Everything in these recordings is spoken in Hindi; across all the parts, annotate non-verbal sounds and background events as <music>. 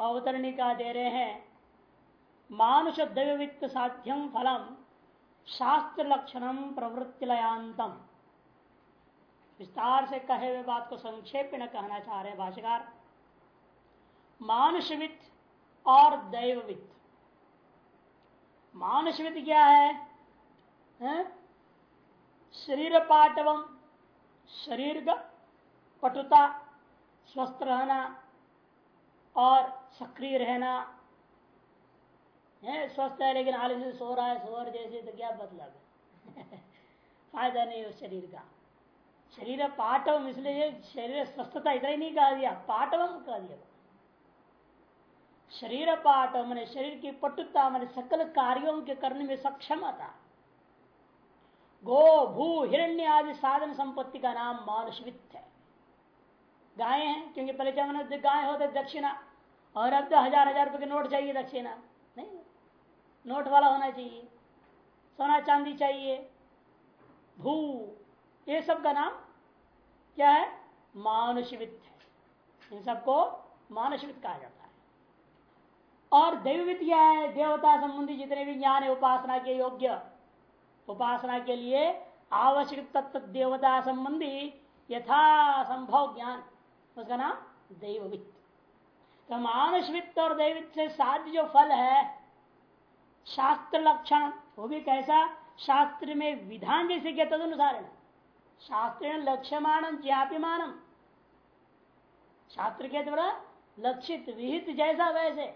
अवतरणिका दे रहे हैं। मानुष दैवित्त साध्यम फलम शास्त्र लक्षणम प्रवृत्तिलयांतम विस्तार से कहे हुए बात को संक्षेप में कहना चाह रहे भाष्यकार। मानुषवित और दैववित। मानुषवित क्या है, है? शरीर पाटवम शरीर का पटुता स्वस्थ रहना और सक्रिय रहना। है, स्वस्थ है, लेकिन आलस से रहा है सोर जैसे तो क्या मतलब <laughs> फ़ायदा नहीं उस शरीर का। शरीर पाठवम इसलिए शरीर स्वस्थता इतना ही नहीं कहा दिया, पाठवम कह दिया। शरीर पाठव, मैंने शरीर की पटुता, मैंने सकल कार्यों के करने में सक्षमता गो, भू, हिरण्य आदि साधन संपत्ति का नाम मानुषवित है। गाय हैं, क्योंकि पहले जमाने गाय होते दक्षिणा। और अब तो हज़ार हज़ार रुपए के नोट चाहिए दक्षिणा नहीं, नोट वाला होना चाहिए। सोना चांदी चाहिए। भू, ये सब का नाम क्या है? मानुषवित है। इन सबको मानुषवित कहा जाता है। और दैववित क्या है? देवता संबंधी जितने भी ज्ञान है, उपासना के योग्य। उपासना के लिए आवश्यक तत्व देवता संबंधी यथा संभव ज्ञान। उसका नाम दैववित तो मानसवित्त और दैवित से साध्य जो फल है, शास्त्र लक्षण, वो भी कैसा? शास्त्र में विधान जैसे क्या तदनुसार शास्त्र लक्ष्यमाणम ज्ञाप्यमानम शास्त्र के द्वारा लक्षित, विहित जैसा वैसे।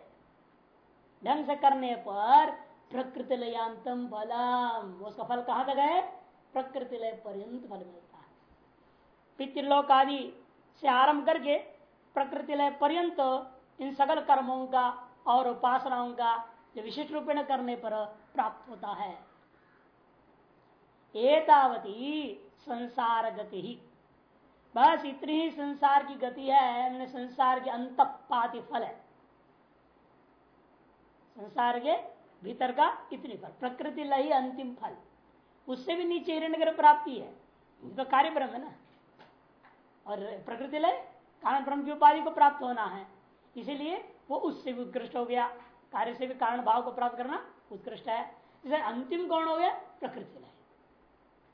ढंग से करने पर प्रकृति लयांतम फलम उसका फल कहाँ तक है? प्रकृति लय पर्यंत फल मिलता है। पितृलोक आदि से आरंभ करके प्रकृति लय पर्यंत इन सकल कर्मों का और उपासनाओं का जो विशिष्ट रूप में करने पर प्राप्त होता है। एतावती संसार गति ही। बस इतनी ही संसार की गति है संसार के अंत पाति फल है। संसार के भीतर का इतनी फल, प्रकृति लही अंतिम फल। उससे भी नीचे हिरण्य प्राप्ति है। तो कार्य ब्रह्म है ना। और प्रकृति लय, कारण ब्रह्म की उपाधि को प्राप्त होना है। इसीलिए वो उससे भी उत्कृष्ट हो गया। कार्य से भी कारण भाव को प्राप्त करना उत्कृष्ट है। जैसे अंतिम कौन हो गया? प्रकृति लय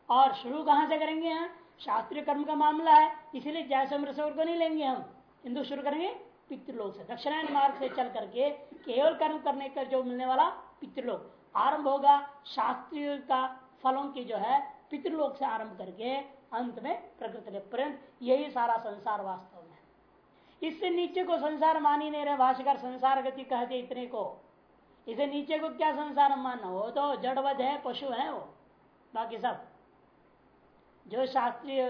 और शुरू कहाँ से करेंगे यहाँ? शास्त्रीय कर्म का मामला है। इसीलिए जैसे मृसौर को नहीं लेंगे हम। हिंदू शुरू करेंगे पितृलोक से। दक्षिणायन मार्ग से चल करके केवल कर्म करने का कर जो मिलने वाला पितृलोक। आरंभ होगा शास्त्रीय का फलों की जो है पितृलोक से आरंभ करके अंत में प्रकृति पर्यंत। यही सारा संसार वास्तव इससे नीचे को संसार मान ही नहीं रहे, भाष्यकार संसार गति कहते इतने को। इसे नीचे को क्या संसार मानना हो तो जड़वध है, पशु है वो। बाकी सब। जो शास्त्रीय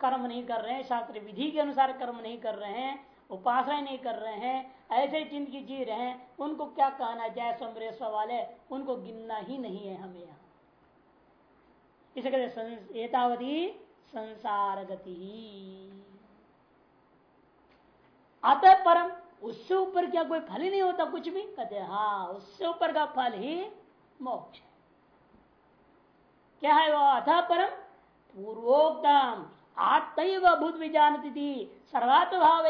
कर्म नहीं कर रहे हैं, शास्त्रीय विधि के अनुसार कर्म नहीं कर रहे हैं, उपासना नहीं कर रहे हैं, ऐसे ज़िंदगी जी रहे हैं, उनको क्या कहना जाए समरेश्वर वाले उनको गिनना ही नहीं है हमें यहाँ। इसे कहते संसार गति। अतः परम, उससे ऊपर क्या कोई फल ही नहीं होता कुछ भी? कहते हाँ उससे ऊपर का फल ही मोक्ष है। क्या है वो? अतः परम, पूर्वोक्तम आत्म भूत विजानती थी सर्वात्म भाव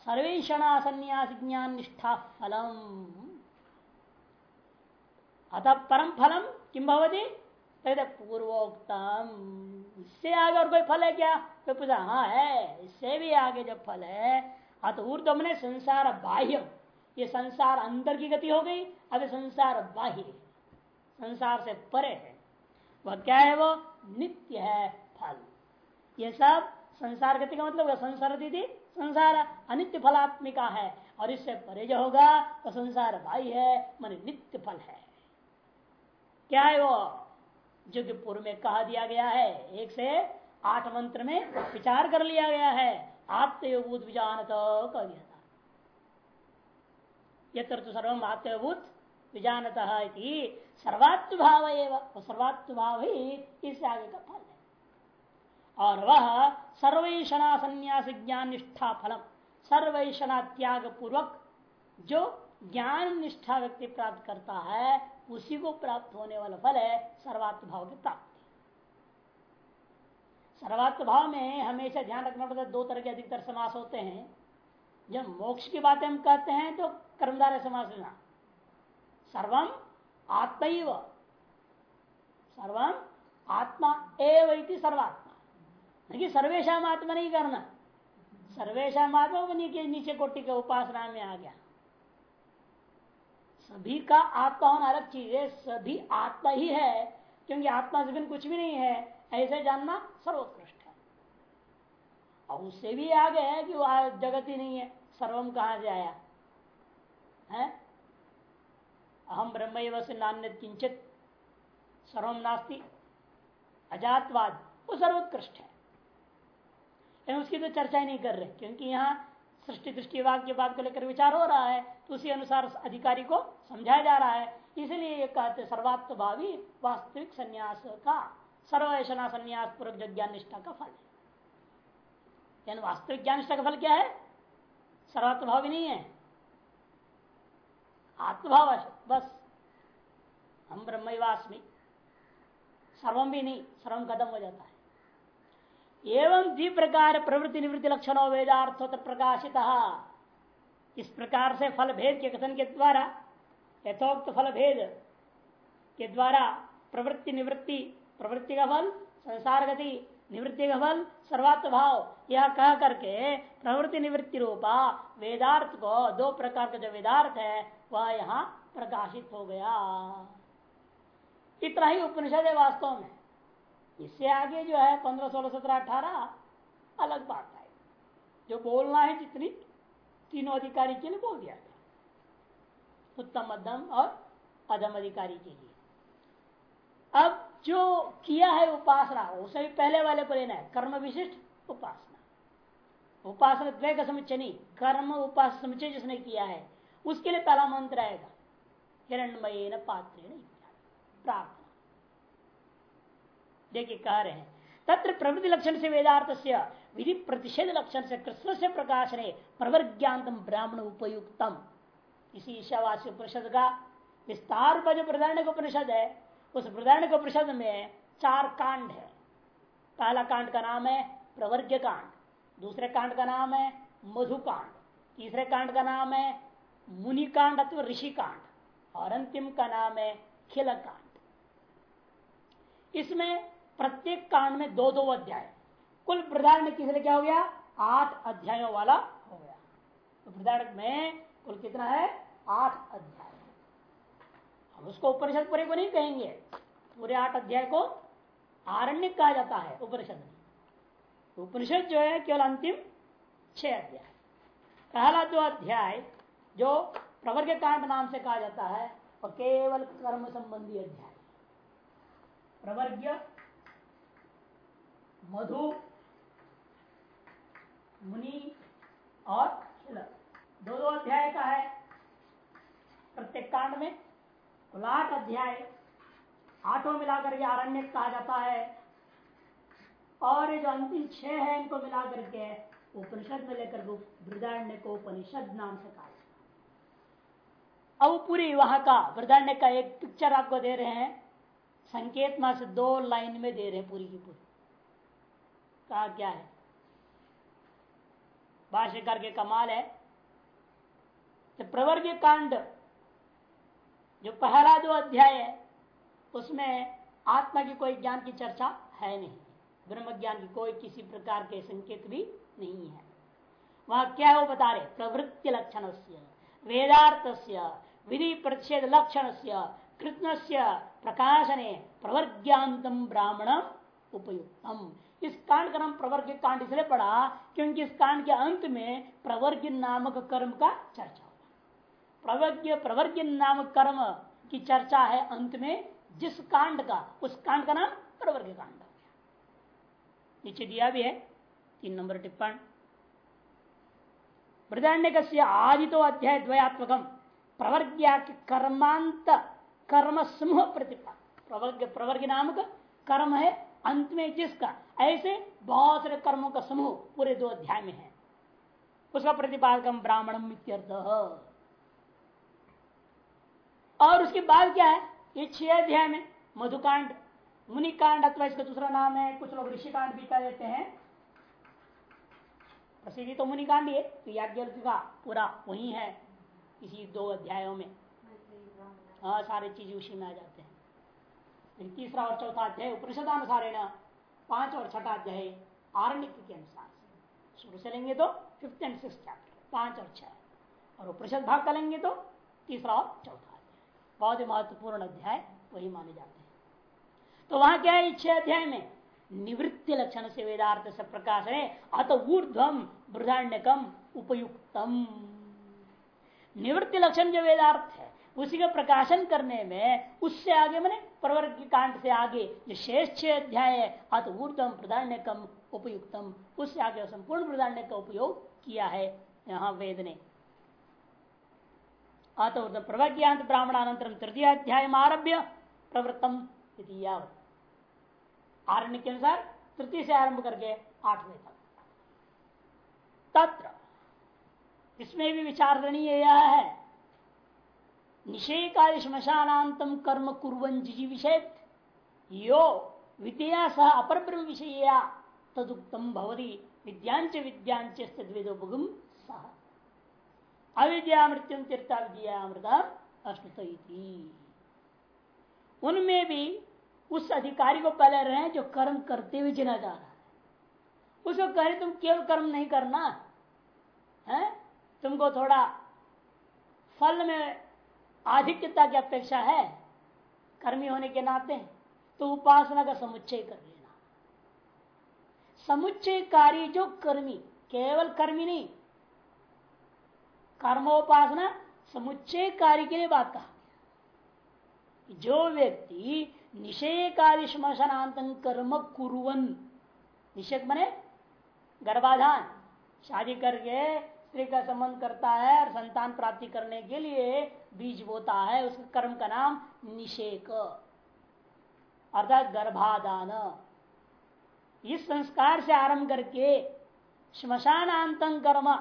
सर्वेषणा संन्यास ज्ञान निष्ठा फलम। अतः परम फलम किम भवती? पूर्वोक्तम। इससे आगे और कोई फल है क्या? कोई पूछा हाँ है, इससे भी आगे जब फल है अत ऊर्धम ने संसार बाह्य ये संसार अंदर की गति हो गई, अब संसार बाह्य संसार से परे है। वह क्या है वो? नित्य है फल। ये सब संसार गति का मतलब संसार दीदी संसार अनित्य फलात्मिका है। और इससे परे जो होगा तो संसार बाह्य है, मान नित्य फल है। क्या है वो? जो कि पूर्व में कहा दिया गया है, एक से आठ मंत्र में विचार कर लिया गया है। आत्मभूत विजानत कह दिया था यत्र तो सर्वम विजानत सर्वात्म भाव एवं सर्वात्म भाव ही इससे आगे का फल है और वह सर्वेशना संन्यास ज्ञान निष्ठा फलम सर्वेशना त्याग पूर्वक जो ज्ञान निष्ठा व्यक्ति प्राप्त करता है, उसी को प्राप्त होने वाला फल है सर्वात्म भाव की प्राप्ति। सर्वात्म भाव में हमेशा ध्यान रखना पड़ता है, दो तरह के अधिकतर समास होते हैं। जब मोक्ष की बातें हम कहते हैं तो कर्मधार समास लेना। सर्वम आत्म सर्वम आत्मा एवं सर्वात्मा। नहीं सर्वेशा आत्मा नहीं करना। सर्वेशा आत्मा बनी के नीचे कोटि के उपासना में आ गया। सभी का आत्मा होना अलग चीज़ है, सभी आत्मा ही है, क्योंकि आत्मा से कुछ भी नहीं है। ऐसे जानना सर्वोत्कृष्ट है। और उससे भी आगे है कि वह जगत ही नहीं है, सर्वम कहा से आया? है? अहम ब्रह्म से नान्य किंचित सर्वम नास्ती, अजातवाद, वो सर्वोत्कृष्ट है। उसकी तो चर्चा ही नहीं कर रहे, क्योंकि यहाँ सृष्टि, दृष्टि के बात को लेकर विचार हो रहा है तो उसी अनुसार अधिकारी को समझाया जा रहा है। इसलिए ये कहते सर्वात्म भावी वास्तविक संन्यास का सर्वैषणा संन्यास पूर्वक ज्ञान निष्ठा का फल। है वास्तविक ज्ञान निष्ठा का फल क्या है? सर्वात्म भावी नहीं है। आत्मभाव बस। हम ब्रह्मवास्मी। सर्वम भी नहीं सर्वम कदम हो जाता है। एवं द्वि प्रकार प्रवृत्ति निवृत्ति लक्षणों वेदार्थ प्रकाशित। इस प्रकार से फल भेद के कथन के द्वारा, यथोक्त फल भेद के द्वारा प्रवृत्ति निवृत्ति प्रवृत्ति का फल, संसार गति निवृत्ति का फल, सर्वात्म भाव, यह कह करके प्रवृत्ति निवृत्ति रूपा, वेदार्थ को, दो प्रकार का जो वेदार्थ है, वह यहाँ प्रकाशित हो गया। इतना ही उपनिषद है वास्तव में। इससे आगे जो है पंद्रह, सोलह, सत्रह, अठारह, अलग बात है। जो बोलना है जितनी, तीनों अधिकारी के लिए बोल दिया गया। उत्तम, मध्यम और अधम अधिकारी के लिए। अब जो किया है उपासना, उसे भी पहले वाले को लेना है। कर्म विशिष्ट उपासना। उपासना द्वय का समुच्चय नहीं, कर्म उपास समुच्चय जिसने किया है, उसके लिए पहला मंत्र आएगा। हिरणमय पात्र प्रार्थना। देखिए, कह रहे हैं, तत्र प्रवृत्ति लक्षण से वेदार्थ से विधि प्रतिषेध लक्षण से कृष्ण से प्रकाश ने प्रवर्ज्ञातम ब्राह्मण उपयुक्तम। इसी ईशावासी उपनिषद का विस्तार पर जो प्रधान उपनिषद है उस प्रधान उपनिषद में चार कांड है। पहला कांड का नाम है प्रवर्ग्य कांड, दूसरे कांड का नाम है मधु कांड, तीसरे कांड का नाम है मुनि कांड अथवा ऋषि कांड, और अंतिम का नाम है खिल कांड। इसमें प्रत्येक कांड में दो दो अध्याय। कुल प्रधान किसने क्या हो गया? आठ अध्यायों वाला हो गया। तो प्रधान में कुल कितना है? आठ अध्याय। हम उसको उपनिषद पूरे को नहीं कहेंगे। पूरे आठ अध्याय को आरण्य कहा जाता है, उपनिषद में। उपनिषद जो है, केवल अंतिम छह अध्याय। पहला दो अध्याय, जो प्रवर्ग कांड नाम से कहा जाता है और केवल कर्म संबंधी अध्याय। प्रवर्ग्य मधु, मुनि और दो दो अध्याय का है, प्रत्येक कांड में। आठ अध्याय, आठों मिलाकर के आरण्य कहा जाता है। और ये जो अंतिम छह है, इनको मिलाकर के उपनिषद में लेकर वृदारण्य को उपनिषद नाम से कहा अब पूरी वहाँ का वृदारण्य का एक पिक्चर आपको दे रहे हैं। संकेत मा से दो लाइन में दे रहे पूरी की पूरी। कहा क्या है? भाष्यकार के कमाल है। तो प्रवर्ग कांड जो पहला जो अध्याय है, उसमें आत्मा की कोई ज्ञान की चर्चा है नहीं। ब्रह्म ज्ञान की कोई किसी प्रकार के संकेत भी नहीं है। वह क्या वो बता रहे? प्रवृत्ति लक्षण से वेदार्थ विधि प्रतिषेध लक्षण से कृष्ण से प्रकाशने प्रवर्ग्यांतम ब्राह्मण उपयुक्तम। इस कांड का नाम प्रवर्ग कांड इसलिए पड़ा क्योंकि इस कांड के अंत में प्रवर्ग नामक कर्म का चर्चा होगा प्रवर्ग प्रवर्ग नामक कर्म की चर्चा है अंत में, जिस कांड का, उस कांड का नाम प्रवर्ग कांड नीचे दिया भी है, तीन नंबर टिप्पण। बृदारण्य आदितो अध्याय द्वयात्मकम, प्रवर्ग्या कर्मांत कर्म समूह प्रतिपा प्रवर्ग प्रवर्ग नामक कर्म है, अंत में जिसका, ऐसे बहुत सारे कर्मों का समूह पूरे दो अध्याय में है। उसका प्रतिपादकम ब्राह्मणम इत्यर्थ। और उसके बाद क्या है? ये छह अध्याय में मधुकांड, मुनिकांड अथवा इसका दूसरा नाम है, कुछ लोग ऋषिकांड भी कह देते हैं। प्रसिद्धि तो मुनिकांड ही है तो का पूरा वही है, इसी दो अध्यायों में। हाँ सारे चीज़ उसी में आ जाते हैं। तीसरा और चौथा अध्याय उपनिषदानुसार ना पाँच और छठा अध्याय आरण्य के अनुसार शुरू से लेंगे तो फिफ्थ एंड सिक्स चैप्टर पाँच और छह। और उपनिषद भाग का लेंगे तो तीसरा और चौथा। बहुत ही महत्वपूर्ण अध्याय, वही माने जाते हैं। तो वहाँ क्या है छह अध्याय में? निवृत्ति लक्षण से वेदार्थ से प्रकाश है। अत ऊर्धम बृधाण्यकम उपयुक्तम। निवृत्ति लक्षण जो वेदार्थ है, उसी का प्रकाशन करने में, उससे आगे मैंने प्रवर्ग कांड से आगे जो शेष छह अध्याय है, अत ऊर्धम प्रधान्यकम उपयुक्तम, उससे आगे संपूर्ण प्रधान्य का उपयोग किया है, यहाँ वेद ने। अत प्रवज्ञात ब्राह्मणानंतर तृतीय अध्याय आरभ्य प्रवृत्तम आरण्य के अनुसार तृतीय से आरंभ करके आठवें तक तत्र इसमें भी विचार करणीय यह है। निषेकादि श्मशानांतम कर्म कुरन जिजी विषय यो विद्या सह अपर ब्रह्म विषय तदुक्तम भवती। विद्यांच विद्यांच तद्विदोपगम सह अविद्या मृत्यु तीर्था उनमें भी उस अधिकारी को पहले रहे जो कर्म करते हुए चला जा रहा है। उसको कहे, तुम केवल कर्म नहीं करना, है? तुमको थोड़ा फल में आधिक्यता की अपेक्षा है, कर्मी होने के नाते तो उपासना का समुच्चय कर लेना। समुच्चयकारी जो कर्मी, केवल कर्मी नहीं कर्मोपासना समुच्चय कार्य के लिए बात कहा। जो व्यक्ति निषेकादि श्मशानांतन कर्म कुरन निषेक मने गर्भाधान, शादी करके स्त्री का संबंध करता है और संतान प्राप्ति करने के लिए बीज बोता है उस कर्म का नाम निषेक। अर्थात गर्भाधान। इस संस्कार से आरंभ करके श्मशानांतन कर्म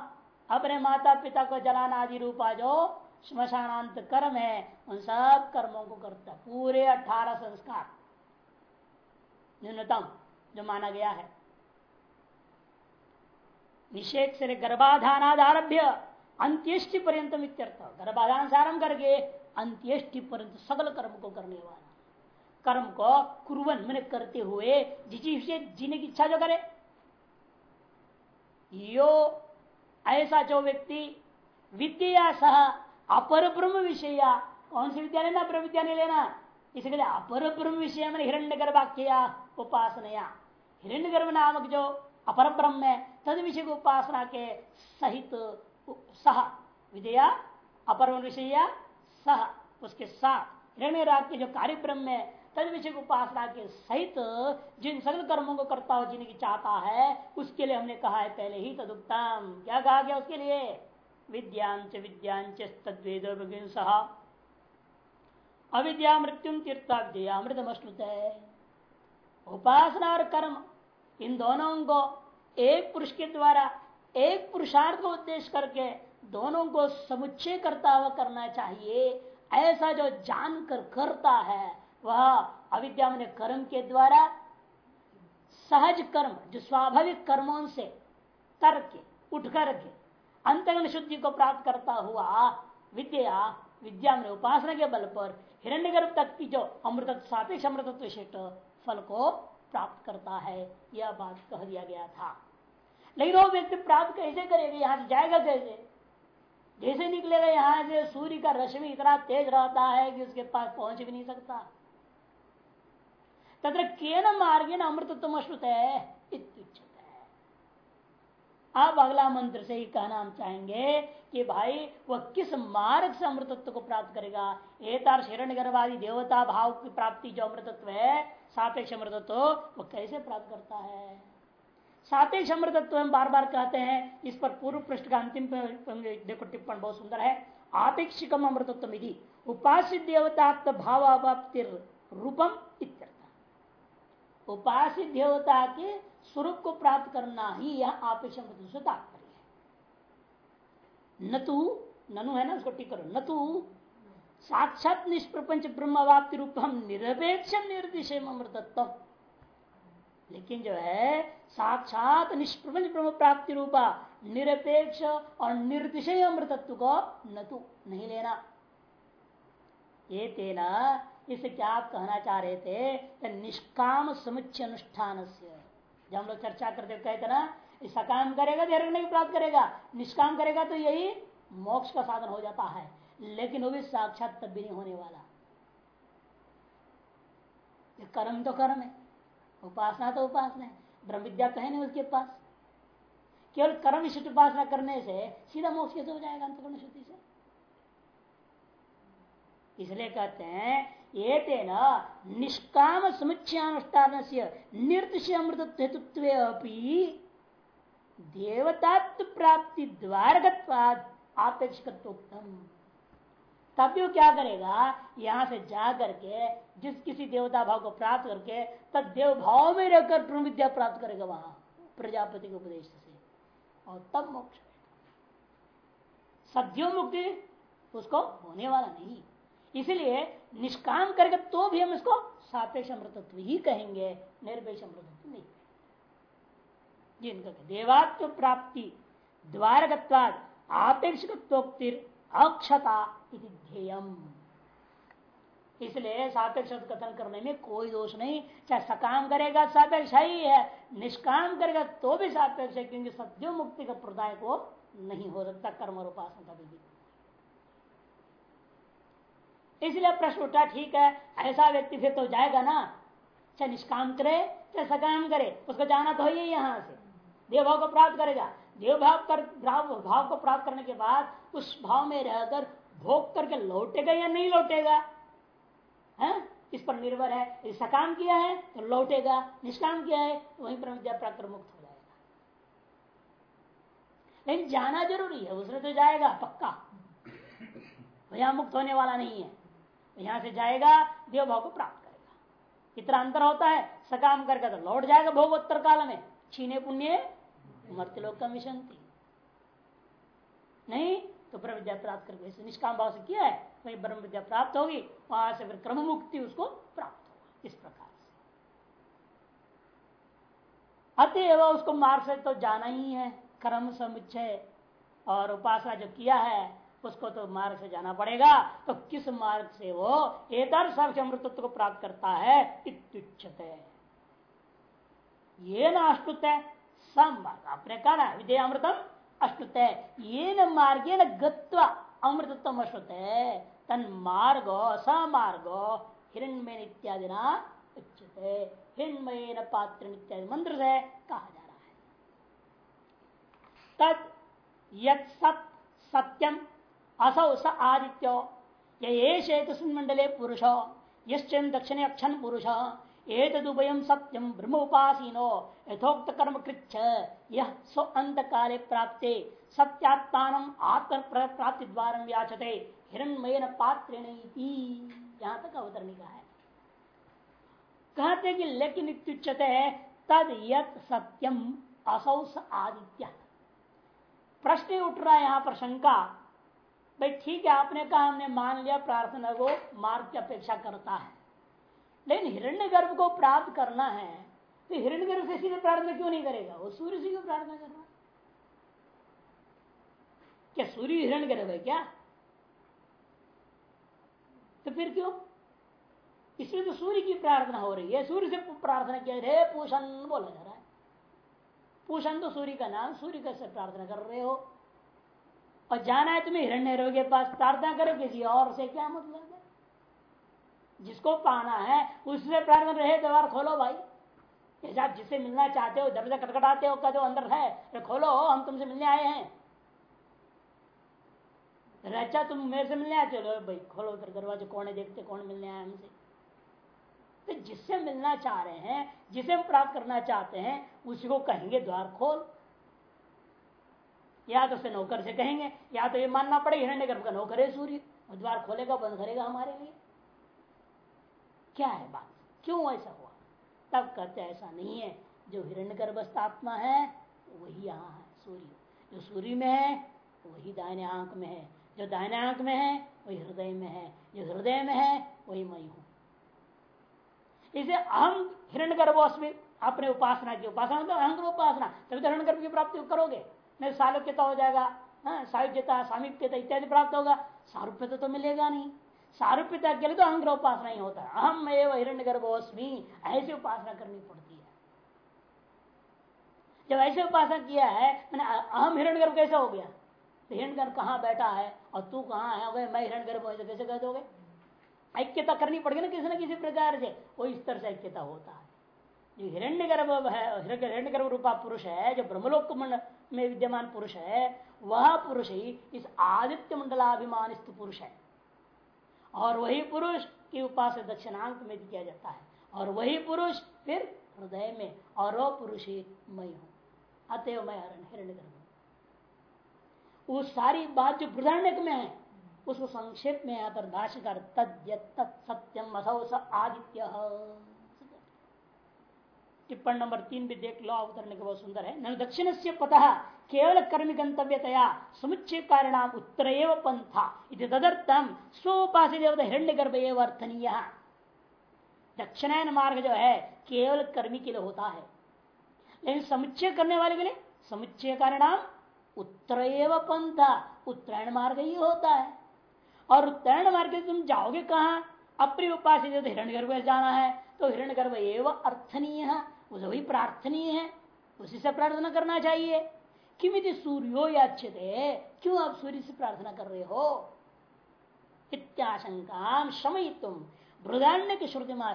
अपने माता पिता को जलाना आदि रूपा जो श्मशानांत कर्म है, उन सब कर्मों को करता पूरे अठारह संस्कार। न्यूनतम जो माना गया है। निषेध से गर्भाधान आरभ्य, अंत्येष्टि पर्यंत गर्भाधान से आरंभ करके अंत्येष्टि पर्यंत सकल कर्म को करने वाला। कर्म को कुरन मैंने करते हुए जिस जीने की इच्छा जो करे, यो ऐसा जो व्यक्ति विद्या सह अपर ब्रह्म विषय, कौन सी विद्या लेना? अपर विद्या नहीं लेना। इसके लिए अपर ब्रह्म विषय में हिरण्य गर्भाख्या उपासनया। हिरण्य गर्भ नामक जो अपर ब्रह्म है, तद विषय को उपासना के सहित सह विद्या, अपर विषय, सह, उसके साथ। हिरण्य राग के जो कार्य ब्रह्म है तद विषय उपासना के सहित जिन सकल कर्मों को करता हो जिनकी चाहता है, उसके लिए हमने कहा है पहले ही तदुक्तम। क्या कहा गया उसके लिए? विद्यांच विद्यांच, तद्वेद अविद्या मृत्यु तीर्था विद्या है उपासना और कर्म, इन दोनों को एक पुरुष के द्वारा, एक पुरुषार्थ को उद्देश्य करके दोनों को समुच्चय करता हुआ करना चाहिए। ऐसा जो जानकर करता है वह अविद्या में कर्म के द्वारा सहज कर्म, जो स्वाभाविक कर्मों से करके उठ करके अंतगण शुद्धि को प्राप्त करता हुआ विद्या विद्या में उपासना के बल पर हिरण्यगर्भ तक की जो अमृत सापेक्ष अमृतत्व विशिष्ट फल को प्राप्त करता है, यह बात कह दिया गया था। लेकिन वो व्यक्ति प्राप्त कैसे करेगा? यहाँ से जाएगा कैसे? जैसे निकलेगा यहाँ से, सूर्य का रश्मि इतना तेज रहता है कि उसके पास पहुँच भी नहीं सकता। तथा केन मार्गे न अमृतत्व अश्रुत है अब अगला मंत्र से ही कहना हम चाहेंगे कि भाई, वह किस मार्ग से अमृतत्व को प्राप्त करेगा? एतार हिरण गर्भवादी देवता भाव की प्राप्ति जो अमृतत्व है, सापेक्ष अमृतत्व वो कैसे प्राप्त करता है? सापेक्ष अमृतत्व हम बार बार कहते हैं, इस पर पूर्व पृष्ठ का अंतिम देखो टिप्पण बहुत सुंदर है। आपेक्षिकम अमृतत्व विधि उपास्य देवता भावाप्ति रूपम इत्यर्थ। उपास्य देवता के स्वरूप को प्राप्त करना ही यह आपेक्ष से तात्पर्य है। न ननु है ना, उसको टिक करो। न साक्षात निष्प्रपंच ब्रह्मवाप्ति रूप हम निरपेक्ष निर्दिशे अमृतत्व लेकिन जो है, साक्षात निष्प्रपंच ब्रह्म प्राप्ति रूपा निरपेक्ष और निर्दिशय अमृतत्व को न नहीं लेना। ये तेना इसे क्या आप कहना चाह रहे थे निष्काम समुच्चय अनुष्ठान से जब हम लोग चर्चा करते कहते ना सकाम करेगा तो नहीं प्राप्त करेगा, निष्काम करेगा तो यही मोक्ष का साधन हो जाता है, लेकिन वो भी साक्षात तब भी नहीं होने वाला। कर्म तो कर्म है, उपासना तो उपासना है, ब्रह्म विद्या तो है नहीं उसके पास। केवल कर्म विशिष्ट उपासना करने से सीधा मोक्ष कैसे हो जाएगा अंतकरण शुद्धि से? इसलिए कहते हैं निष्काम समुच्चयानुष्ठान से निर्दिश अमृत हेतुत्व देवतात्व प्राप्ति द्वारकत्वाद आपेक्षिकत्वोत्तम तब भी वो क्या करेगा? यहाँ से जा करके जिस किसी देवता भाव को प्राप्त करके तब देव भाव में रहकर विद्या प्राप्त करेगा वहाँ, प्रजापति के उपदेश से। और तब मोक्ष सद्यो मुक्ति उसको होने वाला नहीं। इसलिए निष्काम करके तो भी हम इसको सापेक्ष अमृतत्व ही कहेंगे, निरपेक्ष अमृतत्व नहीं जिनका देवात्व प्राप्ति द्वारकत्वाद आपेक्षिकत्वोक्तिर, अक्षता ध्येयम। इसलिए सापेक्ष कथन करने में कोई दोष नहीं, चाहे सकाम करेगा सापेक्ष ही है निष्काम करेगा तो भी सापेक्ष है, क्योंकि सत्यो मुक्ति का प्रदाय को नहीं हो सकता कर्म और उपासना कभी भी इसलिए प्रश्न उठा, ठीक है, ऐसा व्यक्ति फिर तो जाएगा ना? चाहे निष्काम करे चाहे सकाम करे। उसको जाना तो है यहाँ से। देव भाव को प्राप्त करेगा। देव भाव कर, भाव को प्राप्त करने के बाद उस भाव में रहकर भोग करके लौटेगा या नहीं लौटेगा? है? इस पर निर्भर है। यदि सकाम किया है तो लौटेगा। निष्काम किया है तो वहीं पर विद्या प्राप्त मुक्त हो जाएगा। लेकिन जाना ज़रूरी है। उसने तो जाएगा, पक्का। यहाँ मुक्त होने वाला नहीं है। यहाँ से जाएगा देव भाव को प्राप्त करेगा। इतना अंतर होता है, सकाम करके तो लौट जाएगा भोगोत्तर काल में। छीने पुण्य, मर्त्य लोग का मिशन थी। नहीं तो ब्रह्म विद्या प्राप्त करके निष्काम भाव से किया है, वही ब्रह्म विद्या प्राप्त होगी, वहाँ से फिर क्रम मुक्ति उसको प्राप्त होगा, इस प्रकार से। अतएव उसको मार्ग से तो जाना ही है, कर्म समुच्चय और उपासना जो किया है उसको तो मार्ग से जाना पड़ेगा। तो किस मार्ग से वो? एदर अमृतत्व को प्राप्त करता है। इत्युच्चते ये न अष्टुत है सम आपने कहा ना विदय अमृतम अश्नुत है ये न मार्गे न गत्वा अमृतत्व अश्नुत। है तन मार्ग, समार्ग हिरणमय इत्यादि ना उच्चते हिरणमय पात्र इत्यादि मंत्र से कहा जा रहा है। तद यत सत सत्यम असौ स आदित्यो। ये मंडले पुरुष, यश्चन दक्षिणे अक्षन पुरुष। एतदुभयम सत्यम ब्रह्म उपासीनो यथोक्त कर्म कृच्छ यह स्व अंत काले प्राप्त, सत्यात्मान आत्म प्राप्ति द्वारा व्याचते हिरणमय पात्र यहाँ तक अवतरणिका है। कहते कि लेकिन इत्युच्यते, तद यत सत्यम, असौ आदित्य। प्रश्न उठ रहा है यहाँ पर शंका। भाई ठीक है, आपने कहा, हमने मान लिया, प्रार्थना को मार्ग की अपेक्षा करता है। लेकिन हिरण्य गर्भ को प्राप्त करना है तो हिरण्य गर्भ से सीधे प्रार्थना क्यों नहीं करेगा? वो सूर्य से क्यों प्रार्थना कर रहा क्या सूर्य हिरण्य गर्भ है क्या? तो फिर क्यों? इसमें तो सूर्य की प्रार्थना हो रही है। सूर्य से प्रार्थना किया रे पूषण, बोला जा रहा है। पूषण तो सूर्य का नाम, सूर्य का से प्रार्थना कर रहे हो? और जाना है तुम्हें हिरण्य के पास, प्रार्थना करो किसी और से क्या मतलब है? जिसको पाना है, उससे प्रार्थना रहे द्वार खोलो भाई। जैसे आप जिससे मिलना चाहते हो, दरवाज़ा कटकटाते हो कहते हो अंदर है। तो खोलो हम तुमसे मिलने आए हैं। अच्छा तुम मेरे से मिलने आए चलो भाई, खोलो उधर दरवाजे, कौन है देखते, कौन मिलने आए हमसे? तो जिससे मिलना चाह रहे हैं, जिसे हम प्राप्त करना चाहते हैं, उसी को कहेंगे, द्वार खोल। या तो उसे नौकर से कहेंगे, या तो ये मानना पड़ेगा, हिरण्य गर्भ का नौकर है सूर्य। द्वार खोलेगा, बंद करेगा हमारे लिए। क्या है बात? क्यों ऐसा हुआ? तब कहते ऐसा नहीं है। जो हिरण्य गर्भस्थ आत्मा है, वही यहाँ है, सूर्य। जो सूर्य में है, वही दाहिने आँख में है। जो दाहिने आँख में है, वही हृदय में है। जो हृदय में है, वही मई हूँ। इसे अहम हिरण्य गर्भोस्मी अपने उपासना की उपासना तो अहंग उपासना। तभी तो हिरण्य गर्भ की प्राप्ति करोगे। नहीं, सालोक्यता हो जाएगा हाँ सायुज्यता, सामीप्यता इत्यादि प्राप्त होगा, सारूप्यता तो मिलेगा नहीं। सारूप्यता के लिए तो अहंग्रह उपासना ही होता है। अहम एवं हिरण्य गर्भोस्मी ऐसी उपासना करनी पड़ती है। जब ऐसे उपासना किया है, मैंने अहम हिरण्य गर्भ कैसे हो गया? तो हिरण गर्भ कहाँ बैठा है और तू कहाँ है? अगर मैं हिरण गर्भ कैसे कह दोगे? ऐक्यता करनी पड़ेगी ना किसी न किसी प्रकार से। वो इस तरह से ऐक्यता होता है। जो हिरण्य गर्भ है, हिरण्य गर्भ रूपा पुरुष है, जो ब्रह्मलोक में विद्यमान पुरुष है, वह पुरुष ही इस आदित्य मंडलाभिमान पुरुष है। और वही पुरुष की उपास दक्षिणांक में किया जाता है। और वही पुरुष फिर हृदय में, और वह पुरुष ही मैं हूँ। अतएव मैं हिरण्य गर्भ वो सारी बात जो बृदारण्यक में है उसको संक्षेप में यहाँ पर भाष्यकार तद्य सत्यम असौ स आदित्य। टिप्पण नंबर तीन भी देख लो अवतरने के बहुत सुंदर है। दक्षिण से पतः केवल कर्म गंतव्यतया समुच्चय कारण उत्तर पंथा। तदर्थम स्वोपास देवता हिरण्य गर्भ अर्थनीय। दक्षिणायन मार्ग जो है, केवल कर्मी के लिए होता है। लेकिन समुच्चय करने वाले के लिए समुच्चय कारण उत्तर पंथा। उत्तरायण मार्ग ही होता है। और उत्तरायण मार्ग तुम जाओगे कहा? अपने उपास हिरण्य गर्भ जाना है तो हिरण्य गर्भ एवं अर्थनीय। है वही प्रार्थनीय है। उसी से प्रार्थना करना चाहिए। किमित सूर्यो याच्यते? क्यों आप सूर्य से प्रार्थना कर रहे हो? इत्याशंका शमय तुम बृदारण्य की श्रुति में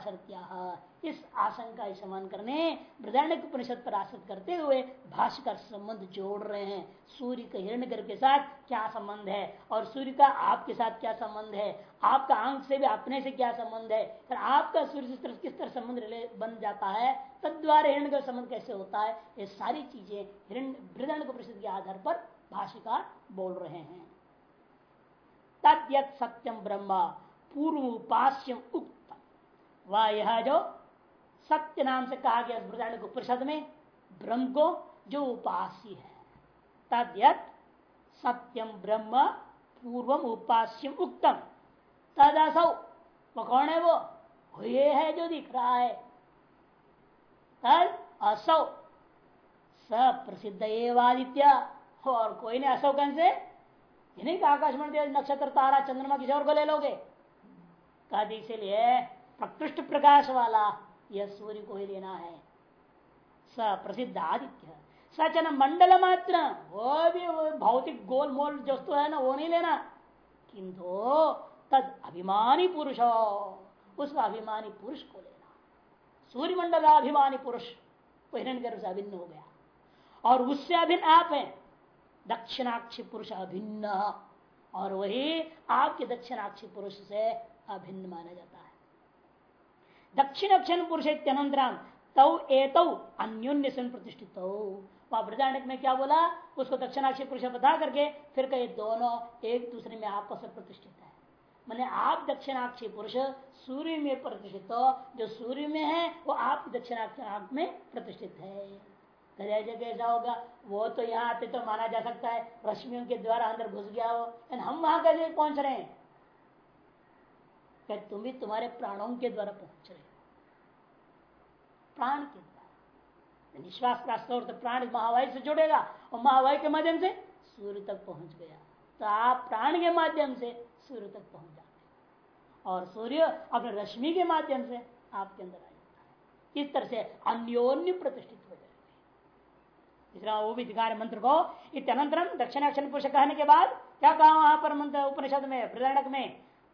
इस आशंका समान करने बृदारण्य परिषद पर आश्रित करते हुए भाष्यकर संबंध जोड़ रहे हैं। सूर्य के हिरण्य के साथ क्या संबंध है? और सूर्य का आपके साथ क्या संबंध है? आपका अंक से भी अपने से क्या संबंध है? फिर आपका सूर्य से किस तरह संबंध बन जाता है तद द्वारा हिरण्य गर्भ संबंध कैसे होता है? ये सारी चीज़ें हिरण्य बृदारण्य परिषद के आधार पर भाष्यकार बोल रहे हैं। तद सत्यम ब्रह्म पूर्व उपास्यम उक्त वह यह जो सत्य नाम से कहा गया बृदारण को परिषद में, ब्रह्म को जो उपास्य है। तद सत्यम ब्रह्म, पूर्वम उपास्यम उत्तम तद असौ वो कौन है वो? ये है जो दिख रहा है। तद असौ स प्रसिद्ध एवादित्य। और कोई नहीं, असौ कन से? नहीं आकाश मंदिर नक्षत्र, तारा, चंद्रमा किसी और को ले लोगे। कहते इसीलिए प्रकृष्ट प्रकाश वाला यह सूर्य को ही लेना है। स प्रसिद्ध आदित्य। सचन मंडल मात्र। वो भी भौतिक गोल मोल जो तो है ना, वो नहीं लेना। किंतु तद अभिमानी पुरुष। उस अभिमानी पुरुष को लेना। सूर्य मंडल अभिमानी पुरुष। वो हिरण से अभिन्न हो गया। और उससे अभिन्न आप है। दक्षिणाक्षी पुरुष अभिन्न। और वही आपके दक्षिणाक्षी पुरुष से अभिन्न माना जाता है। दक्षिण अक्षण पुरुष अनंतराम तौ एतौ अन्योन्य सन प्रतिष्ठित वृदारण्य में क्या बोला? उसको दक्षिणाक्षी पुरुष बता करके फिर कहे, दोनों एक दूसरे में आपस में प्रतिष्ठित है। मैंने आप दक्षिणाक्षी पुरुष सूर्य में प्रतिष्ठित हो, जो सूर्य में है, वो आप दक्षिणाक्ष में प्रतिष्ठित है। ऐसा होगा? वो तो यहाँ आते तो माना जा सकता है, रश्मियों के द्वारा अंदर घुस गया हो हम वहाँ कैसे पहुँच रहे हैं? तुम भी तुम्हारे प्राणों के द्वारा पहुँच रहे प्राण के द्वारा। निश्वास प्रास्त तो प्राण महावायु से जुड़ेगा, और महावायु के माध्यम से सूर्य तक पहुँच गया। तो आप प्राण के माध्यम से सूर्य तक पहुँच जाते और सूर्य अपने रश्मि के माध्यम से आपके अंदर आ जाता है। इस तरह से अन्योन्य प्रतिष्ठित हो जाएँगे इसलिए वो भी अधिकार मंत्र को इतनंतरम दक्षिणाक्षण पुरुष कहने के बाद क्या कहा वहाँ पर मंत्र उपनिषद में प्रदंडक में?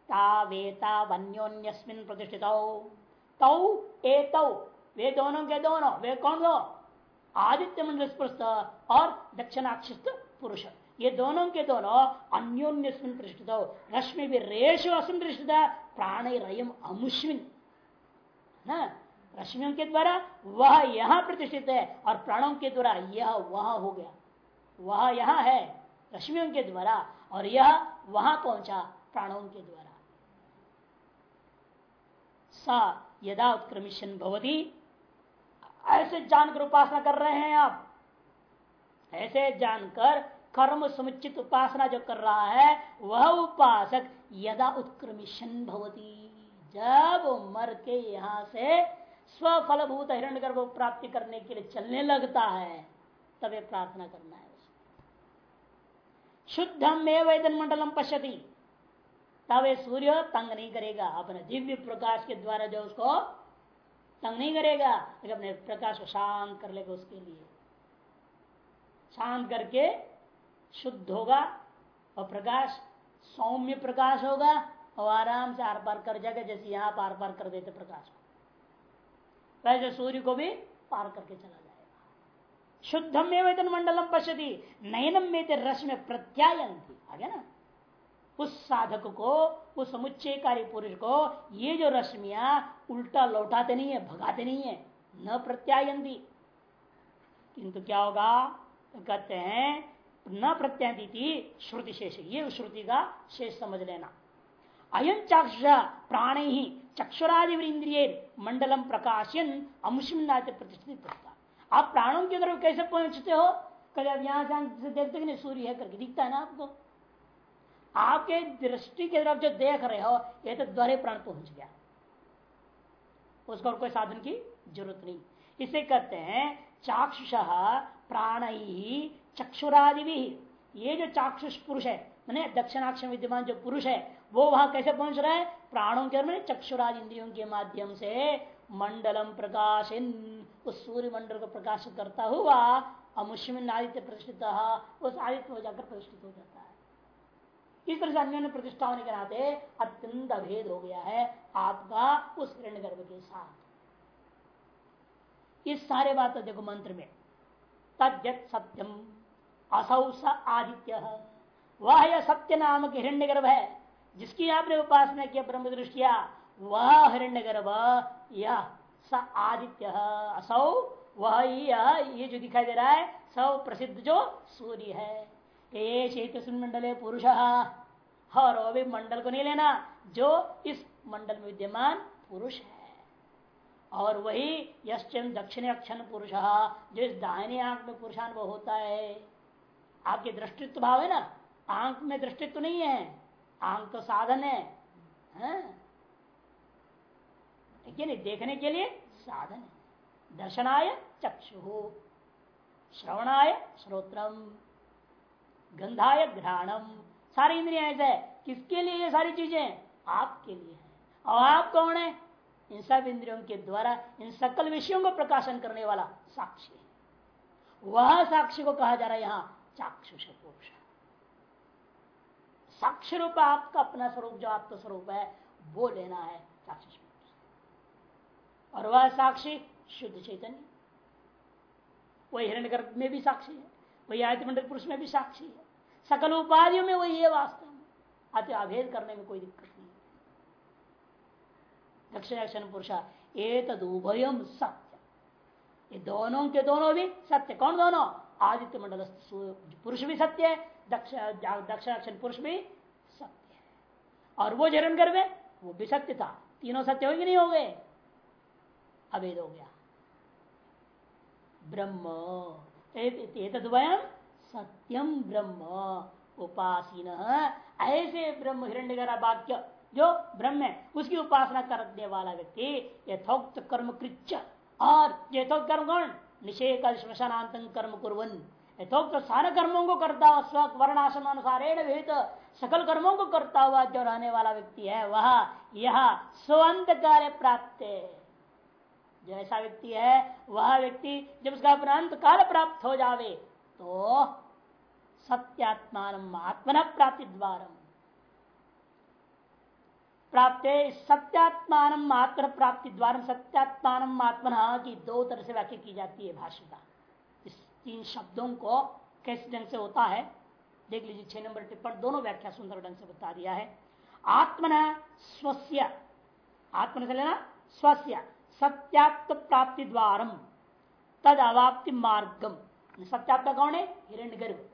तावेतावन्योन्यस्मिन प्रतिष्ठित। तौ एतौ वे दोनों के दोनों। वे कौन दो आदित्य मंडल स्पृष्ट और दक्षिणाक्षिस्त पुरुष। ये दोनों के दोनों अन्योन्य प्रतिष्ठित रश्मि भी रेश प्राण रयम अमुष्मिन। रश्मियों के द्वारा वह यहाँ प्रतिष्ठित है और प्राणों के द्वारा यह वहाँ हो गया। वह यहाँ है रश्मियों के द्वारा और यह वहाँ पहुँचा प्राणों के द्वारा। सा यदा उत्क्रमिशन भवती। ऐसे जानकर उपासना कर रहे हैं आप। ऐसे जानकर कर्म समुचित उपासना जो कर रहा है, वह उपासक यदा उत्क्रमिशन भवती। जब मर के यहाँ से स्वफलभूत हिरण गर्भ प्राप्ति करने के लिए चलने लगता है, तब प्रार्थना करना है शुद्धम में वेदन मंडलम पश्यति। तब ये सूर्य तंग नहीं करेगा, अपने दिव्य प्रकाश के द्वारा जो उसको तंग नहीं करेगा अपने प्रकाश को शांत कर लेगा उसके लिए। शांत करके शुद्ध होगा और प्रकाश, सौम्य प्रकाश होगा और आराम से आर पार कर जाएगा, जैसे यहाँ पार पार कर देते प्रकाश को। वैसे सूर्य को भी पार करके चला जाएगा। शुद्धम में वेतन मंडलम पश्यति नयनम में रश्मि प्रत्यायन थी आगे ना? उस साधक को, उस समुच्चयकारी पुरुष को, ये जो रश्मियाँ उल्टा लौटाते नहीं है, भगाते नहीं है, न प्रत्यायंती किंतु क्या होगा? तो कहते हैं न प्रत्यायती श्रुति शेष ये श्रुति का शेष समझ लेना। अयम चाक्ष प्राण ही चक्षुरादि इंद्रिय मंडलम प्रकाशन अमुष्मिनाते प्रतिष्ठित आप प्राणों की तरफ़ कैसे पहुँचते हो? कभी आप यहाँ से देखते कि नहीं? सूर्य है करके दिखता है ना आपको। आपके दृष्टि की तरफ़ जो देख रहे हो, ये तो द्वारे प्राण पहुँच गया। उसको और कोई साधन की ज़रूरत नहीं। इसे कहते हैं चाक्षुष प्राण ही चक्षुरादि भी ये जो चाक्षुष पुरुष है, मैंने दक्षिणाक्ष विद्यमान जो पुरुष है, वो वहाँ कैसे पहुँच रहा है? प्राणों के मैंने चक्षुराज इंद्रियों के माध्यम से मंडलम प्रकाश इन उस सूर्य मंडल को प्रकाश करता हुआ अमुष्मिन आदित्य प्रतिष्ठित उस आदित्य हो जाकर प्रतिष्ठित हो जाता है। इस तरह से अन्य प्रतिष्ठा होने के नाते अत्यंत अभेद हो गया है आपका उस ऋण गर्भ के साथ। इस सारे बात देखो मंत्र में, तद्यत सत्यम। असौ स आदित्य। वह यह सत्य नामक हिरण्य गर्भ है, जिसकी आपने उपासना किया, ब्रह्म दृष्टिया, वह हिरण्य गर्भ यह स आदित्य। असौ, वह यह, ये जो दिखाई दे रहा है सब प्रसिद्ध जो सूर्य है। मंडल पुरुष, और वो भी मंडल को नहीं लेना, जो इस मंडल में विद्यमान पुरुष है। और वही यश्चन दक्षिण अक्षण पुरुष, जो इस दाहिनी आँख में पुरुषानुभव होता है। आपके दृष्टित्व भाव है ना? आँख में दृष्टित्व नहीं है। आँख तो साधन है, ठीक है नहीं देखने के लिए साधन है। दर्शनाय चक्षु श्रवणाय श्रोत्रम गंधाय घ्राणम। सारी इंद्रिया ऐसे है। किसके लिए ये सारी चीज़ें? आपके लिए है। और आप कौन है? इन सब इंद्रियों के द्वारा इन सकल विषयों को प्रकाशन करने वाला साक्षी है। वह साक्षी को कहा जा रहा है यहाँ चाक्षुष पुरुष साक्ष्य रूप आपका अपना स्वरूप, जो आत्म स्वरूप है, वो लेना है चाक्षुष और वह साक्षी शुद्ध चैतन्य। वही हिरण गर्भ में भी साक्षी है, वही आयत मंडल पुरुष में भी साक्षी है। सकल उपाधियों में वही है वास्तव में। अति अभेद करने में कोई दिक्कत नहीं दक्षिण पुरुषा ए तदुभयम सत्य। ये दोनों के दोनों भी सत्य। कौन दोनों? आदित्य मंडल पुरुष भी सत्य है दक्षिणाक्षण पुरुष भी सत्य है। और वो जरन गर्भ वो भी सत्य था। तीनों सत्य हो नहीं हो गए? अभेद हो गया। ब्रह्म। सत्यम ब्रह्म। उपासीन। ऐसे ब्रह्म हिरण्य वाक्य जो ब्रह्म है, उसकी उपासना करने वाला व्यक्ति यथोक्त कर्म कृच और यथोक्त कर्म कौन? निषेक श्मशानांत कर्म कुरन यथोक्त सारे कर्मों को करता स्व वर्णाश्रम अनुसार सकल कर्मों को करता हुआ जो रहने वाला व्यक्ति है, वह यह स्वंत कार्य प्राप्त जो ऐसा व्यक्ति है, वह व्यक्ति जब उसका अपना अंत काल प्राप्त हो जावे तो सत्यात्मान आत्मन प्राप्ति द्वारा प्राप्त सत्यात्मान आत्म प्राप्ति द्वारा सत्यात्मान आत्मन की दो तरह से व्याख्या की जाती है भाषा का। इस तीन शब्दों को कैसे ढंग से होता है, देख लीजिए, छह नंबर टिप्पण, दोनों व्याख्या सुंदर ढंग से बता दिया है। आत्मन स्वस्य, आत्मन से लेना, स्वस्य, सत्यात्म प्राप्ति द्वारम तद अवाप्ति मार्गम सत्यात्मा कौन है? हिरण्य गर्भ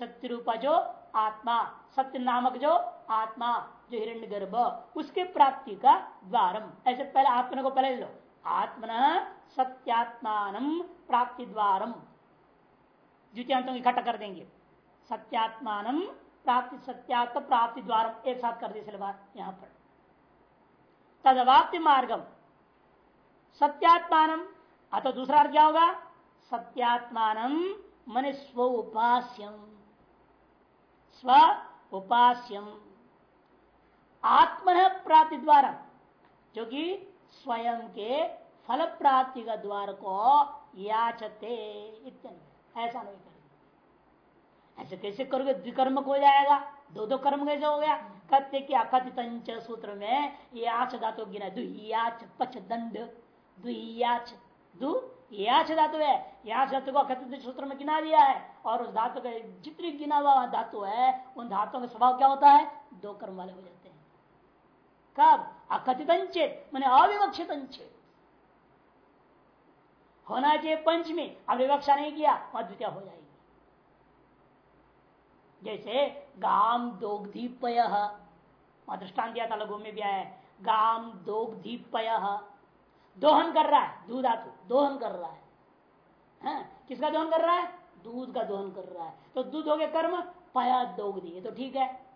सत्य रूपा जो आत्मा, सत्य नामक जो आत्मा जो हिरण्य गर्भ, उसके प्राप्ति का द्वारम। ऐसे पहले आत्मा को पहले लो। आत्मन सत्यात्मान प्राप्ति द्वारम। द्वितीयांतों इकट्ठा कर देंगे। सत्यात्मान प्राप्ति, सत्यात्म प्राप्ति द्वारम एक साथ कर दिए यहाँ पर। तदवाप्ति मार्गम। सत्यात्मान अतः दूसरा अर्थ क्या होगा? सत्यात्मान मन स्व उपास्यम। स्व उपास्यम। आत्मन प्राप्ति द्वारा जो कि स्वयं के फल प्राप्ति का द्वार को याचते ऐसा नहीं करेंगे। ऐसे कैसे करोगे? द्विकर्मक हो जाएगा। दो दो कर्म कैसे हो गया? कहते कि अकथित सूत्र में याच धातु गिना। दुयाच पच दंड। दुयाच दु याच धातु है। याच धातु को अकथित सूत्र में गिना दिया है। और उस धातु का जितनी गिना हुआ धातु है, उन धातुओं का स्वभाव क्या होता है? दो कर्म वाले हो जाते कब? अकथित मैंने अविवक्षित होना चाहिए पंचमी। अब विवक्षा नहीं किया और द्वितीय हो जाएगी। जैसे, गाम दोग्धीपय। दृष्टान दिया था, लघु में भी आया गाम दोग्धीपय। दोहन कर रहा है, दूध आतु। दोहन कर रहा है। हाँ? किसका दोहन कर रहा है? दूध का दोहन कर रहा है। तो दूध हो गया कर्म, पया दोग्धी। तो ठीक है।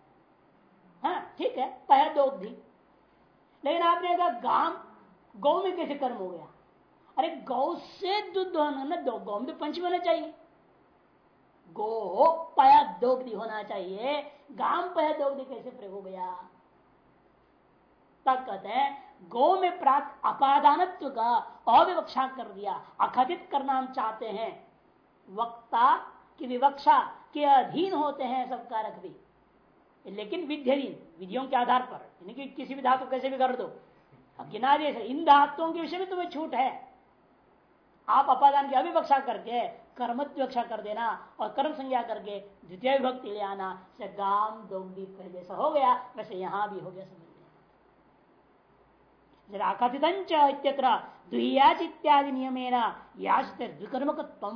हाँ ठीक है, पया दोग्धी। लेकिन आपने कहा गाम गौ में कैसे कर्म हो गया? अरे गौ से दूध दोहन ना, दो गौ में तो पंच होना चाहिए। गो पया दोग्धी होना चाहिए। गाम पया दोग्धी कैसे प्रयोग हो गया? तक कहते हैं गौ में प्राप्त अपादानत्व का अविवक्षा कर दिया। अखतित करना हम चाहते हैं। वक्ता की विवक्षा के अधीन होते हैं सब कारक भी। लेकिन विध्यधीन विधियों के आधार पर। कि किसी भी धातु कैसे भी कर दो। अब गिना दे इन धातुओं के विषय में तुम्हें छूट है। आप अपादान की अविवक्षा करके कर्मत्वक्षा कर देना और कर्म संज्ञा करके द्वितीय विभक्ति ले आना से गाम दोगी जैसा हो गया, वैसे यहाँ भी हो गया समझ दुहियाच इत्यादि नियम द्विकर्मकत्व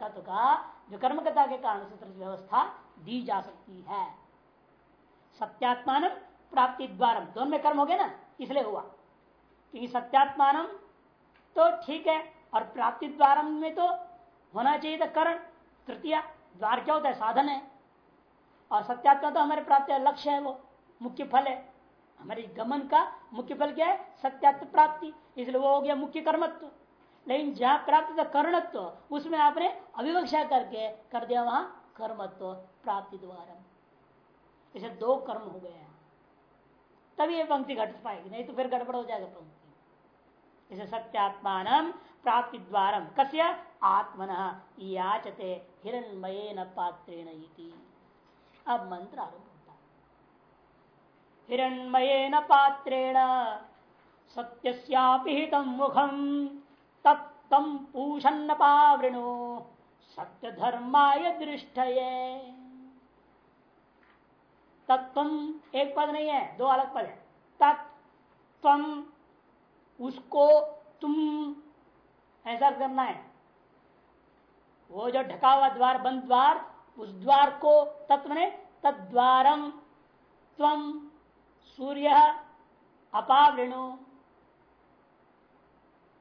धातु का द्विकर्मकता के कारण से व्यवस्था दी जा सकती है। सत्यात्मान प्राप्ति द्वार। दोनों में कर्म हो गया ना? इसलिए हुआ। क्योंकि सत्यात्मान तो ठीक है, और प्राप्ति द्वार में तो होना चाहिए था करण, तृतीय, द्वार क्या होता है? साधन है। और सत्यात्मा तो हमारे प्राप्ति लक्ष्य है वो, मुख्य फल है। हमारे गमन का मुख्य फल क्या है? सत्यात्म प्राप्ति। इसलिए वो हो गया मुख्य कर्मत्व। लेकिन जहाँ प्राप्त था कर्णत्व, उसमें आपने अविवक्षा करके कर दिया, वहाँ कर्मत्व, प्राप्ति द्वारा इसे दो कर्म हो गए तभी ये पंक्ति घट पाएगी, नहीं तो फिर गड़बड़ हो जाएगा पंक्ति। इसे सत्यात्मान प्राप्ति द्वार कस्य? आत्मन। याचते हिरणमय न पात्रेण अब मंत्र आरंभ होता हिरणमय न पात्रेण सत्य मुखम तत्तम पूषन्न पावृणु सत्य धर्माय दृष्ट तत्व एक पद नहीं है, दो अलग पद है। तत्व उसको तुम, ऐसा करना है। वो जो ढका हुआ द्वार, बंद द्वार, उस द्वार को तत्व ने तद्वारम तम सूर्य, अपावृणु।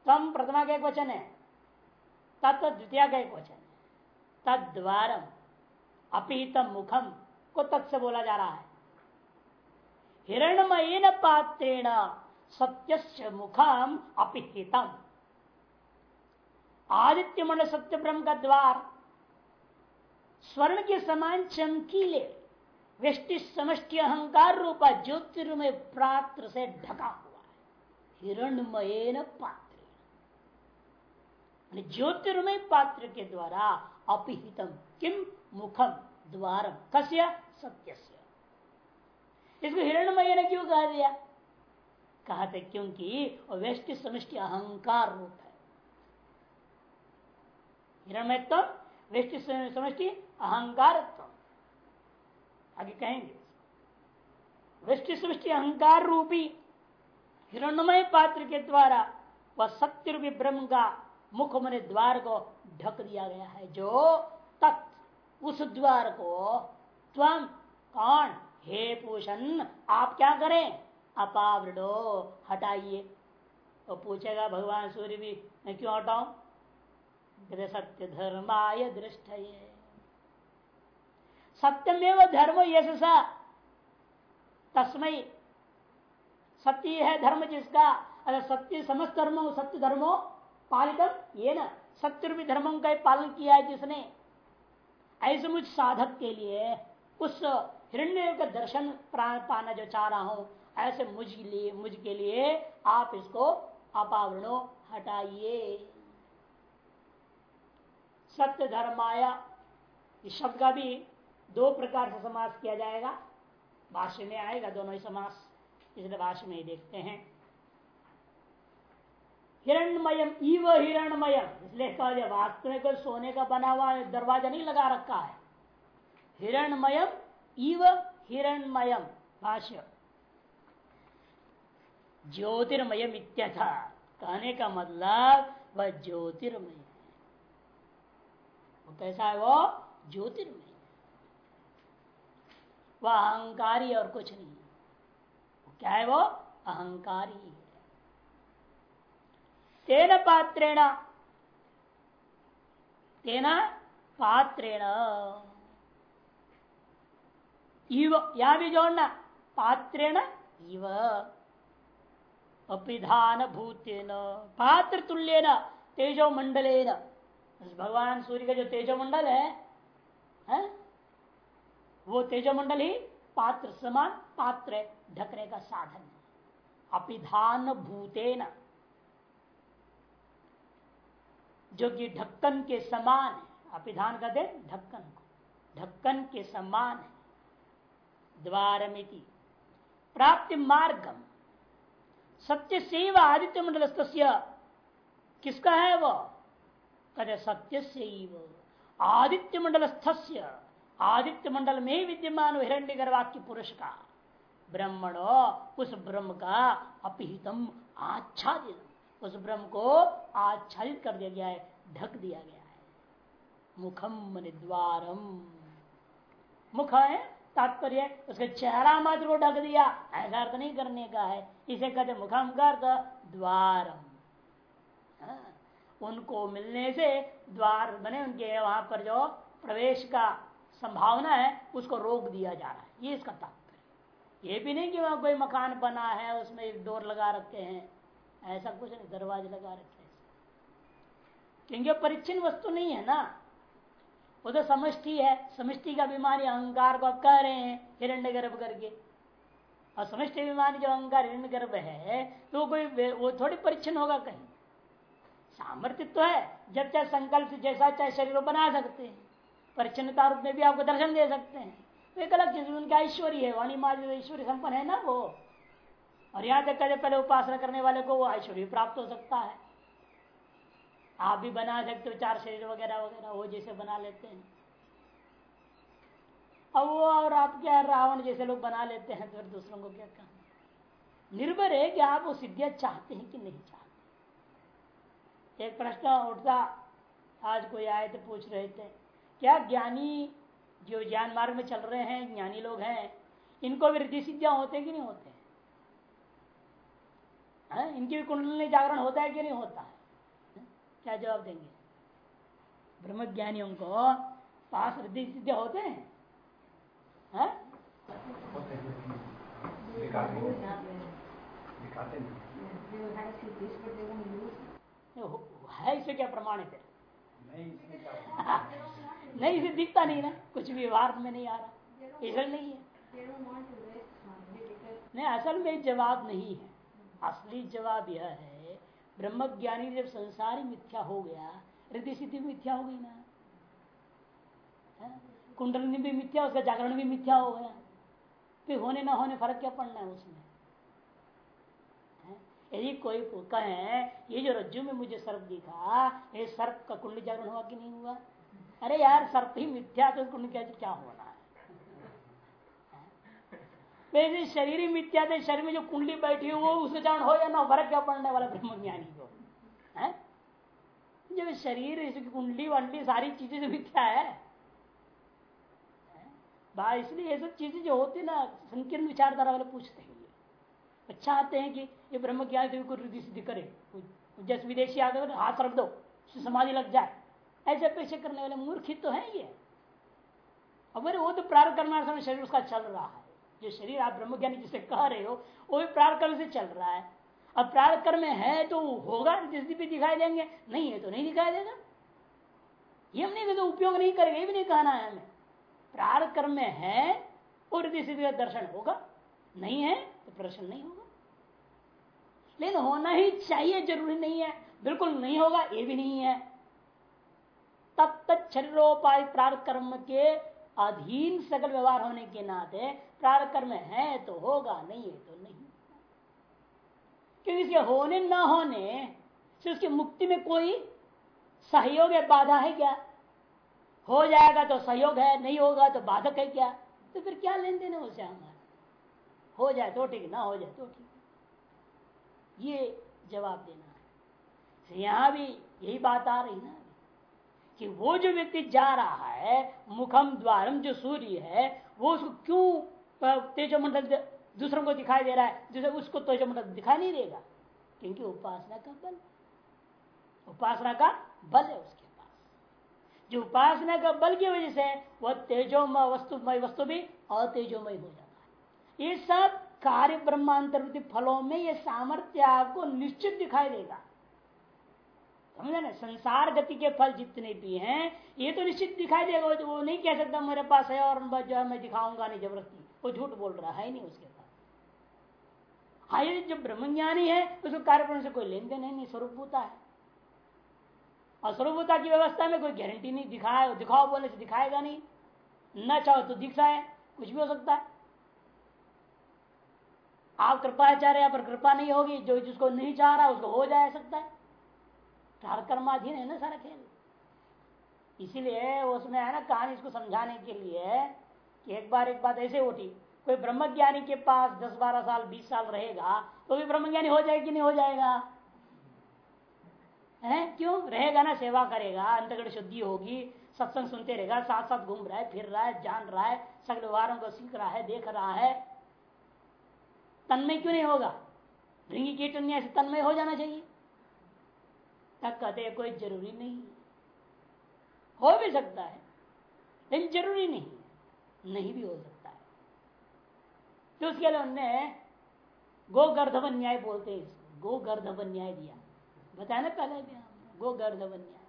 तम प्रथमा का एक वचन है, तत्व द्वितीय का एक वचन है। तद्वारम अपिहितम मुखम को तत् बोला जा रहा है। हिरणमय पात्रेण सत्य मुखम अपिहितम। आदित्य मंडल सत्य ब्रह्म का द्वार, स्वर्ण के समान चमकीले व्यष्टि समष्टि अहंकार रूपा ज्योतिर्मय पात्र से ढका हुआ है। हिरणमय पात्र ज्योतिर्मय पात्र के द्वारा अपिहितम किम मुखम। द्वार कस्य? सत्य इसको हिरणमय ने क्यों कहा दिया? कहा थे क्योंकि व्यष्टि समष्टि अहंकार रूप है। हिरणमय तो व्यष्टि समष्टि अहंकार आगे कहेंगे। वृष्टि सृष्टि अहंकार रूपी हिरणमय पात्र के द्वारा वह सत्य रूपी ब्रह्म का मुख मन द्वार को ढक दिया गया है, जो तत् उस द्वार को त्वम कौन? हे पूषण, आप क्या करें? अपावृडो, हटाइए। तो पूछेगा, भगवान सूर्य भी, मैं क्यों हटाऊं? सत्य धर्माय दृष्ट सत्यमेव धर्म यश तस्मय सत्य है धर्म जिसका, अरे सत्य समस्त धर्मो, सत्य धर्मो पालित ये ना, सत्य रूपी धर्मों का पालन किया है जिसने। ऐसे मुझ साधक के लिए उस हिरण्य का दर्शन पाना जो चाह रहा हूँ, ऐसे मुझ लिए, मुझ के लिए आप इसको अपावरणो हटाइए। सत्य धर्माया इस शब्द का भी दो प्रकार से समास किया जाएगा। भाष्य में आएगा दोनों ही समास, इसलिए भाष्य में ही देखते हैं। हिरणमयम इव हिरणमयम। इसलिए कहा जाए कोई सोने का बना हुआ दरवाज़ा नहीं लगा रखा है। हिरणमयम इव हिरणमयम, भाष्य। ज्योतिर्मयम इत्यथा। कहने का मतलब वह ज्योतिर्मय वो कैसा है वो? ज्योतिर्मय वह अहंकारी और कुछ नहीं क्या है वो? अहंकारी तेन पात्रेण। तेना पात्रेण। इव या भी जोड़ना पात्रेण इव। अपिधान भूतेन पात्र तुल्य तेजो मंडले भगवान सूर्य का जो तेजो मंडल है, है? वो तेजो मंडल ही पात्र समान पात्र ढकने का साधन अपिधान भूतेन जो कि ढक्कन के समान है। अपिधान का दे, ढक्कन को। ढक्कन के समान है। द्वारमिति। प्राप्ति मार्गम। सत्य सेव आदित्य मंडल किसका है वो? कहते सत्य से आदित्य मंडल आदित्य मंडल में ही विद्यमान हिरण्य गर्वाक्य पुरुष का। ब्रह्मणो, उस ब्रह्म का अपिहितम आच्छादित। उस ब्रह्म को आच्छादित कर दिया गया है ढक दिया गया है। मुखम मन द्वारम। मुख है तात्पर्य उसके चेहरा मात्र को ढक दिया ऐसा अर्थ नहीं करने का है। इसे कहते मुखम कर द्वारम। हाँ, उनको मिलने से द्वार बने उनके वहाँ पर जो प्रवेश का संभावना है उसको रोक दिया जा रहा है। ये इसका तात्पर्य ये भी नहीं कि वहाँ कोई मकान बना है उसमें एक डोर लगा रखे हैं। ऐसा कुछ नहीं, दरवाजे लगा रखे क्योंकि परिच्छिन्न वस्तु नहीं है ना। वो तो समष्टि है। समष्टि का अभिमानी अहंकार को आप कह रहे हैं हिरण्य गर्भ करके। और समष्टि अभिमानी जो अहंकार हिरण्य गर्भ है तो कोई वो थोड़ी परिच्छिन्न होगा कहीं। सामर्थ्य तो है। जब चाहे संकल्प जैसा चाहे शरीर बना सकते हैं। परिच्छिन्नता रूप में भी आपको दर्शन दे सकते हैं। तो एक अलग चीज़, उनका ऐश्वर्य है। वाणी माज ऐश्वर्य संपन्न है ना वो। और यहाँ तक कहते पहले उपासना करने वाले को वो ऐश्वर्य प्राप्त हो सकता है। आप भी बना सकते हो, चार शरीर वगैरह वगैरह, वो जैसे बना लेते हैं। अब वो और आप क्या रावण जैसे लोग बना लेते हैं तो फिर दूसरों को क्या कहना निर्भर है कि आप वो सिद्धियाँ चाहते हैं कि नहीं चाहते। एक प्रश्न उठता, आज कोई आए थे पूछ रहे थे, क्या ज्ञानी जो ज्ञान मार्ग में चल रहे हैं, ज्ञानी लोग हैं, इनको भी रिद्धि सिद्धियाँ होते कि नहीं होते? हैं? इनकी भी कुंडली जागरण होता है कि नहीं होता है? क्या जवाब देंगे? ब्रह्म ज्ञानियों को पास रिद्धि सिद्ध होते हैं? है? है इसे क्या प्रमाणित है? <laughs> नहीं इसे दिखता नहीं ना। कुछ भी व्यवहार में नहीं आ रहा। इधर नहीं है। नहीं, असल में जवाब नहीं है। असली जवाब यह है ब्रह्म ज्ञानी जब संसार मिथ्या हो गया, हृदय सिद्धि मिथ्या हो गई ना? कुंडली भी मिथ्या, उसका जागरण भी मिथ्या हो गया। फिर होने ना होने फ़र्क क्या पड़ना है उसमें? यदि कोई कहे, ये जो रज्जु में मुझे सर्प दिखा, ये सर्प का कुंडली जागरण हुआ कि नहीं हुआ? अरे यार, सर्प ही मिथ्या तो कुंडली क्या क्या होना वैसे शरीर मिथ्या थे शरीर में जो कुंडली बैठी हो वो उसे जान हो या ना फ़र्क क्या पड़ने वाला ब्रह्म ज्ञानी को? है? जब शरीर कुंडली वंडली सारी चीज़ें जो मिथ्या है भाई इसलिए ये सब चीज़ें जो होती ना, संकीर्ण विचारधारा वाले पूछते हैं ये। अच्छा आते हैं कि ये ब्रह्म ज्ञान तो कोई रिद्धि सिद्धि करे। जैसे विदेशी आ गए हाथ रख दो समाधि लग जाए। ऐसे पेशे करने वाले मूर्खित तो है ये। अब वो तो प्रारंभ करना शरीर उसका चल रहा है। जो शरीर आप ब्रह्म ज्ञानी जिसे कह रहे हो, वो भी प्रार्थ कर्म से चल रहा है। अब प्रार्थ कर्म है तो होगा, जिस भी दिखाई देंगे नहीं है तो नहीं दिखाई देगा ये हम नहीं कहते उपयोग नहीं करेंगे, ये भी नहीं कहना है हमें। प्रारंभ कर्म है और स्थिति का दर्शन होगा। नहीं है तो प्रदर्शन नहीं होगा। लेकिन होना ही चाहिए, ज़रूरी नहीं है। बिल्कुल नहीं होगा, ये भी नहीं है। तब तक शरीरोपाय प्रार्थ कर्म के अधीन सकल व्यवहार होने के नाते प्रार्थ कर्म है तो होगा, नहीं है तो नहीं। क्योंकि इसके होने न होने से उसकी मुक्ति में कोई सहयोग है बाधा है क्या? हो जाएगा तो सहयोग है, नहीं होगा तो बाधक है क्या? तो फिर क्या लेन देन है उसे हमारा? हो जाए तो ठीक, ना हो जाए तो ठीक। ये जवाब देना है। तो यहाँ भी यही बात आ रही ना? कि वो जो व्यक्ति जा रहा है, मुखम, द्वारम, जो सूर्य है, वो उसको क्यों तेजो मंडल दूसरों को दिखाई दे रहा है, जिसे उसको तेजो मंडल दिखाई नहीं देगा, क्योंकि उपासना का बल उपासना का बल है उसके पास। जो उपासना का बल की वजह से वह तेजोमय वस्तुमय वस्तु भी अतेजोमय हो जाता है। ये सब कार्य ब्रह्मांतर्वृत्ति फलों में ये सामर्थ्य आपको निश्चित दिखाई देगा। समझे ना? संसार गति के फल जितने भी हैं, ये तो निश्चित दिखाई देगा। वो नहीं कह सकता, मेरे पास है और जो है, मैं दिखाऊँगा नहीं, ज़बरदस्ती। वो झूठ बोल रहा है नहीं उसके पास। हाँ ये जो ब्रह्मज्ञानी है, उसको कार्यक्रम से कोई लेन देन है नहीं स्वरूपता है। और स्वरूपता की व्यवस्था में कोई गारंटी नहीं दिखाए, दिखाओ, बोले से दिखाएगा नहीं। न चाहो तो दिखाए, कुछ भी हो सकता है। आप कृपाचार्य पर कृपा नहीं होगी, जो जिसको नहीं चाह रहा, उसको हो जाए सकता है। कर्माधीन है ना सारा खेल। इसीलिए उसमें है ना कहानी इसको समझाने के लिए कि एक बार, एक बात ऐसे उठी कोई ब्रह्मज्ञानी के पास दस बारह साल, बीस साल रहेगा तो भी ब्रह्मज्ञानी हो जाएगा कि नहीं हो जाएगा? है? क्यों? रहेगा ना, सेवा करेगा, अंतगढ़ शुद्धि होगी, सत्संग सुनते रहेगा साथ साथ घूम रहा है, फिर रहा है, जान रहा है, सगल व्यवहारों को सीख रहा है, देख रहा है। तन्मय क्यों नहीं होगा? भृंगी कीटन ऐसे तन्मय हो जाना चाहिए। तक कहते कोई ज़रूरी नहीं। हो भी सकता है, लेकिन ज़रूरी नहीं। नहीं भी हो सकता है। तो उसके लिए उन्होंने गोगर्धवन न्याय बोलते हैं गो गर्धवन न्याय दिया। बताया ना पहले भी गो गर्धवन न्याय